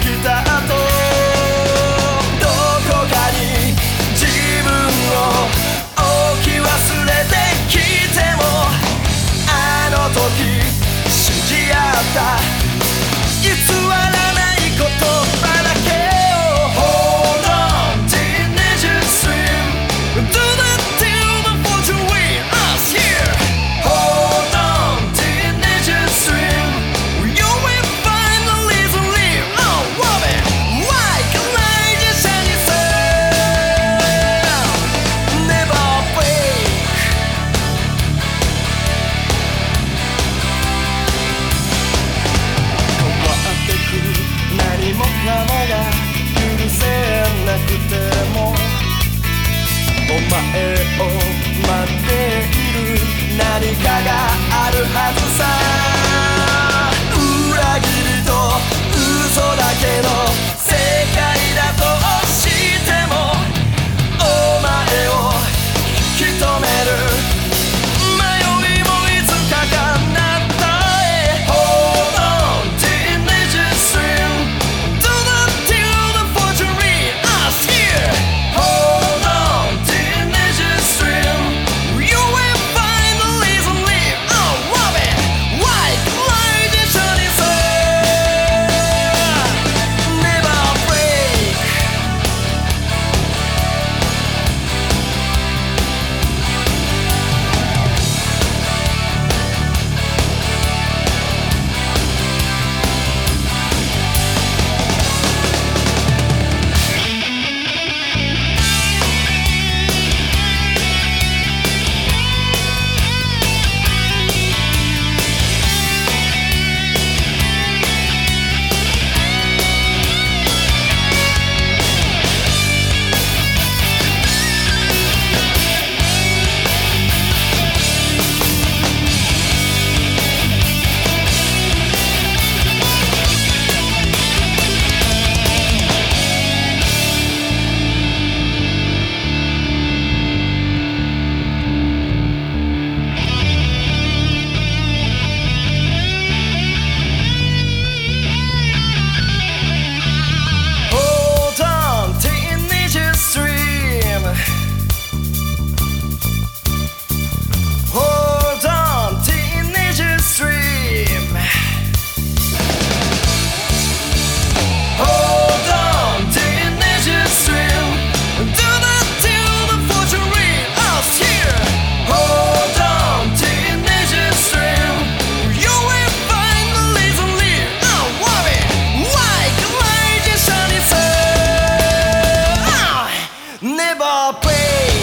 きた後どこかに自分を置き忘れてきてもあの時知り合ったがあるはずさ неба пий.